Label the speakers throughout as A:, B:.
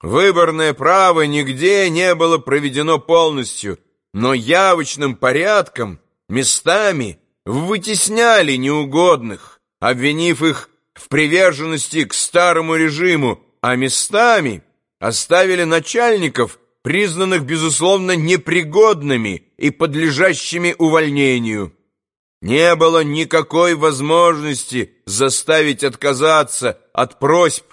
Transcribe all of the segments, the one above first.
A: Выборное право нигде не было проведено полностью, но явочным порядком, местами вытесняли неугодных, обвинив их в приверженности к старому режиму, а местами оставили начальников, признанных, безусловно, непригодными и подлежащими увольнению. Не было никакой возможности заставить отказаться от просьб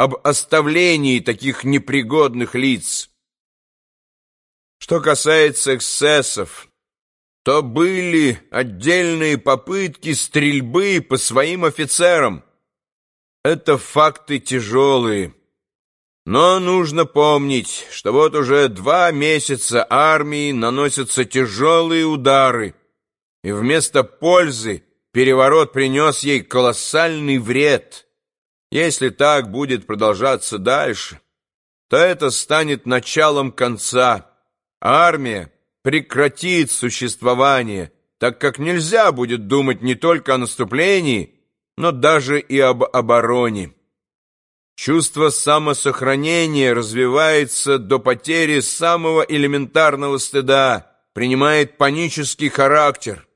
A: об оставлении таких непригодных лиц. Что касается эксцессов, то были отдельные попытки стрельбы по своим офицерам. Это факты тяжелые. Но нужно помнить, что вот уже два месяца армии наносятся тяжелые удары, и вместо пользы переворот принес ей колоссальный вред – если так будет продолжаться дальше, то это станет началом конца. Армия прекратит существование, так как нельзя будет думать не только о наступлении, но даже и об обороне. Чувство самосохранения развивается до потери самого элементарного стыда, принимает панический характер.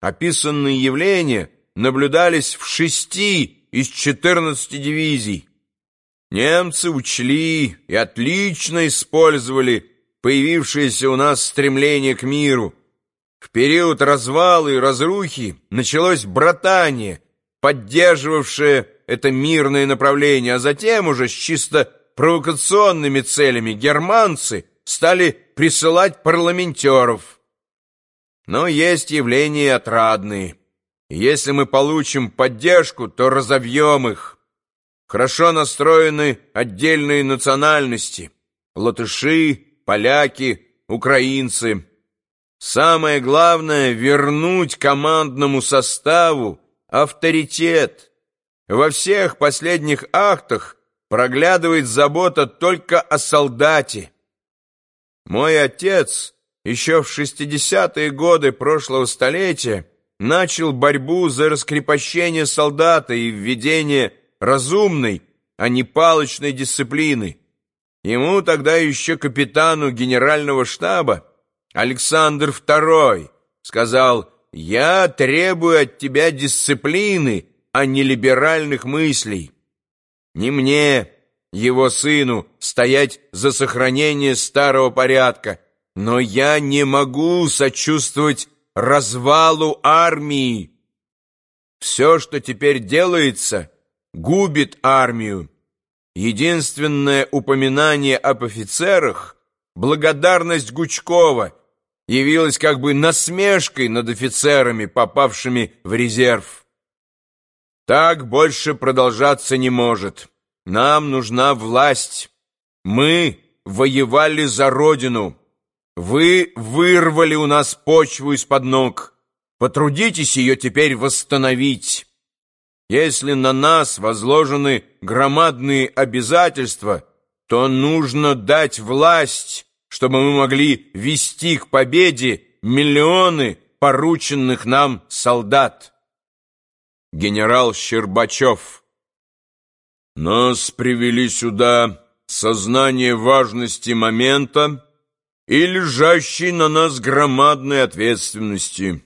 A: Описанные явления наблюдались в шести из 14 дивизий. Немцы учли и отлично использовали появившееся у нас стремление к миру. В период развала и разрухи началось братание, поддерживавшее это мирное направление, а затем уже с чисто провокационными целями германцы стали присылать парламентеров. Но есть явления отрадные – если мы получим поддержку, то разовьем их. Хорошо настроены отдельные национальности – латыши, поляки, украинцы. Самое главное – вернуть командному составу авторитет. Во всех последних актах проглядывает забота только о солдате. Мой отец еще в 60-е годы прошлого столетия начал борьбу за раскрепощение солдата и введение разумной, а не палочной дисциплины. Ему тогда еще капитану генерального штаба Александр II сказал «Я требую от тебя дисциплины, а не либеральных мыслей». Не мне, его сыну, стоять за сохранение старого порядка, но я не могу сочувствовать развалу армии. Все, что теперь делается, губит армию. Единственное упоминание об офицерах, благодарность Гучкова, явилась как бы насмешкой над офицерами, попавшими в резерв. Так больше продолжаться не может. Нам нужна власть. Мы воевали за Родину. Вы вырвали у нас почву из-под ног. Потрудитесь ее теперь восстановить. Если на нас возложены громадные обязательства, то нужно дать власть, чтобы мы могли вести к победе миллионы порученных нам солдат. Генерал Щербачев Нас привели сюда сознание важности момента, и лежащей на нас громадной ответственности.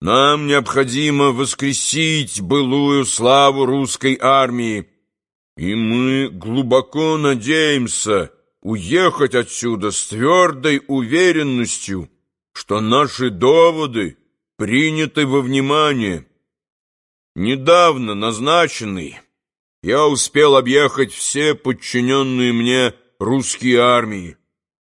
A: Нам необходимо воскресить былую славу русской армии, и мы глубоко надеемся уехать отсюда с твердой уверенностью, что наши доводы приняты во внимание. Недавно назначенный я успел объехать все подчиненные мне русские армии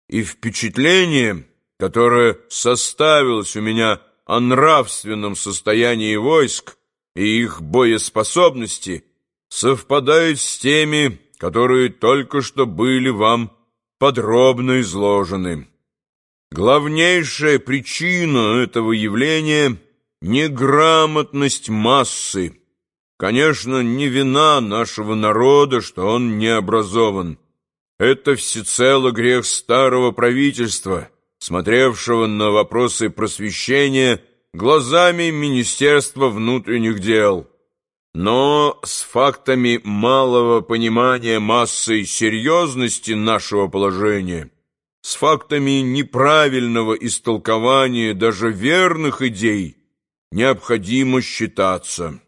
A: и впечатление, которое составилось у меня о нравственном состоянии войск и их боеспособности, совпадает с теми, которые только что были вам подробно изложены. Главнейшая причина этого явления — неграмотность массы. Конечно, не вина нашего народа, что он не образован. Это всецело грех старого правительства, смотревшего на вопросы просвещения глазами Министерства внутренних дел. Но с фактами малого понимания массой серьезности нашего положения, с фактами неправильного истолкования даже верных идей необходимо считаться.